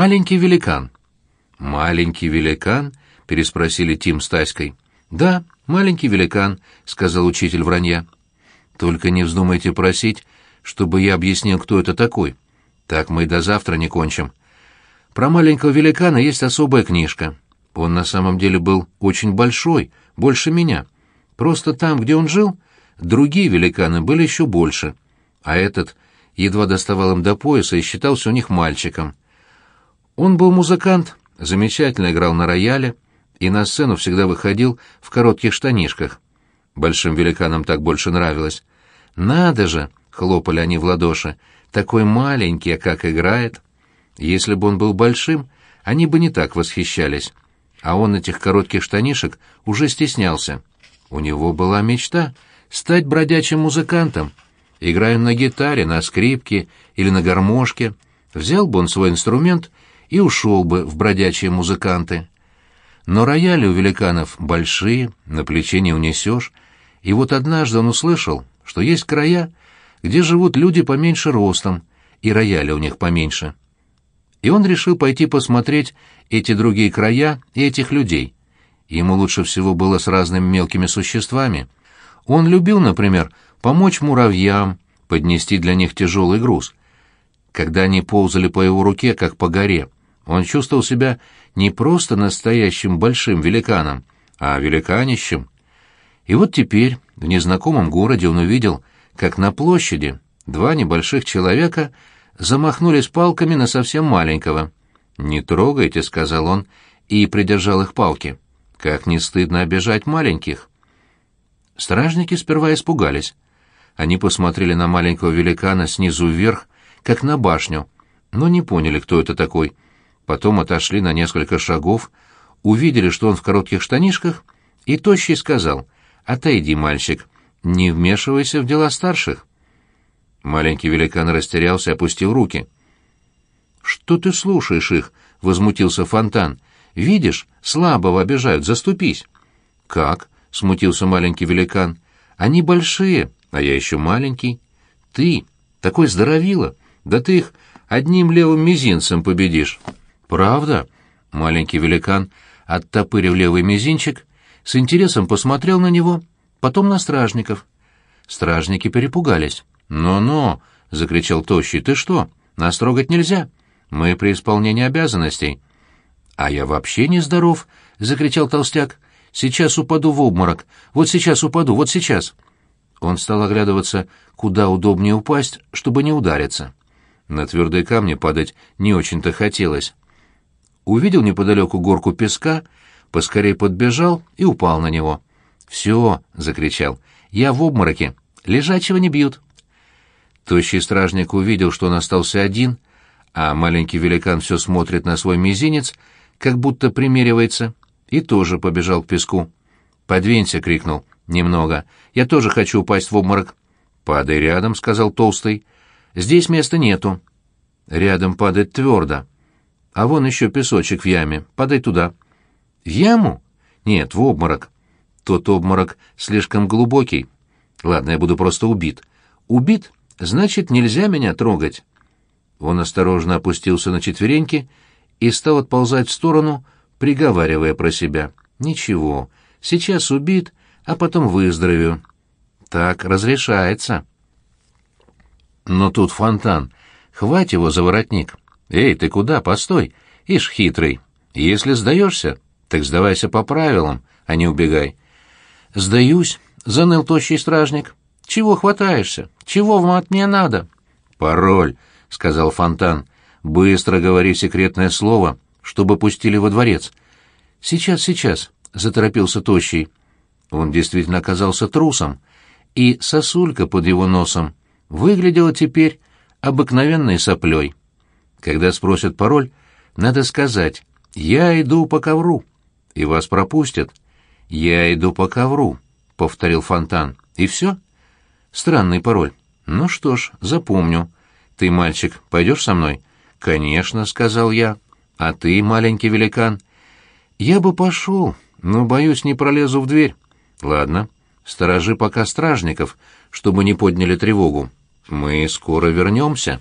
Маленький великан. Маленький великан? переспросили Тим с Таськой. Да, маленький великан, сказал учитель вранья. Только не вздумайте просить, чтобы я объяснил, кто это такой. Так мы и до завтра не кончим. Про маленького великана есть особая книжка. Он на самом деле был очень большой, больше меня. Просто там, где он жил, другие великаны были еще больше, а этот едва доставал им до пояса и считался у них мальчиком. Он был музыкант, замечательно играл на рояле и на сцену всегда выходил в коротких штанишках. Большим великанам так больше нравилось. «Надо же!» — хлопали они в ладоши. «Такой маленький, а как играет!» Если бы он был большим, они бы не так восхищались. А он этих коротких штанишек уже стеснялся. У него была мечта — стать бродячим музыкантом. Играя на гитаре, на скрипке или на гармошке, взял бы он свой инструмент и ушел бы в бродячие музыканты. Но рояли у великанов большие, на плече не унесешь, и вот однажды он услышал, что есть края, где живут люди поменьше ростом, и рояли у них поменьше и он решил пойти посмотреть эти другие края и этих людей. Ему лучше всего было с разными мелкими существами. Он любил, например, помочь муравьям, поднести для них тяжелый груз. Когда они ползали по его руке, как по горе, он чувствовал себя не просто настоящим большим великаном, а великанищем. И вот теперь в незнакомом городе он увидел, как на площади два небольших человека — замахнулись палками на совсем маленького. «Не трогайте», — сказал он, и придержал их палки. «Как не стыдно обижать маленьких». Стражники сперва испугались. Они посмотрели на маленького великана снизу вверх, как на башню, но не поняли, кто это такой. Потом отошли на несколько шагов, увидели, что он в коротких штанишках, и тощий сказал, «Отойди, мальчик, не вмешивайся в дела старших». Маленький великан растерялся опустил руки. «Что ты слушаешь их?» — возмутился Фонтан. «Видишь, слабого обижают, заступись». «Как?» — смутился маленький великан. «Они большие, а я еще маленький. Ты, такой здоровило, да ты их одним левым мизинцем победишь». «Правда?» — маленький великан, оттопырив левый мизинчик, с интересом посмотрел на него, потом на стражников. Стражники перепугались. «Но-но!» — закричал Тощий. «Ты что? Нас трогать нельзя. Мы при исполнении обязанностей». «А я вообще не здоров!» — закричал Толстяк. «Сейчас упаду в обморок. Вот сейчас упаду, вот сейчас!» Он стал оглядываться, куда удобнее упасть, чтобы не удариться. На твердые камни падать не очень-то хотелось. Увидел неподалеку горку песка, поскорей подбежал и упал на него. «Все!» — закричал. «Я в обмороке. Лежачего не бьют». Тощий стражник увидел, что он остался один, а маленький великан все смотрит на свой мизинец, как будто примеривается, и тоже побежал к песку. «Подвинься!» — крикнул. «Немного. Я тоже хочу упасть в обморок». «Падай рядом», — сказал Толстый. «Здесь места нету». «Рядом падать твердо. А вон еще песочек в яме. Падай туда». «В яму?» «Нет, в обморок». «Тот обморок слишком глубокий. Ладно, я буду просто убит». «Убит? Значит, нельзя меня трогать. Он осторожно опустился на четвереньки и стал отползать в сторону, приговаривая про себя. Ничего, сейчас убит, а потом выздоровею. Так разрешается. Но тут фонтан. Хвать его за воротник. Эй, ты куда? Постой. Ишь, хитрый. Если сдаешься, так сдавайся по правилам, а не убегай. Сдаюсь, заныл тощий стражник. Чего хватаешься? Чего вам от меня надо? Пароль, сказал Фонтан. Быстро говори секретное слово, чтобы пустили во дворец. Сейчас, сейчас, заторопился Тощий. Он действительно оказался трусом, и сосулька под его носом выглядела теперь обыкновенной соплей. Когда спросят пароль, надо сказать «Я иду по ковру», и вас пропустят. «Я иду по ковру», — повторил Фонтан. «И все?» Странный пароль. Ну что ж, запомню. Ты, мальчик, пойдешь со мной? Конечно, сказал я. А ты, маленький великан? Я бы пошел, но, боюсь, не пролезу в дверь. Ладно, сторожи пока стражников, чтобы не подняли тревогу. Мы скоро вернемся.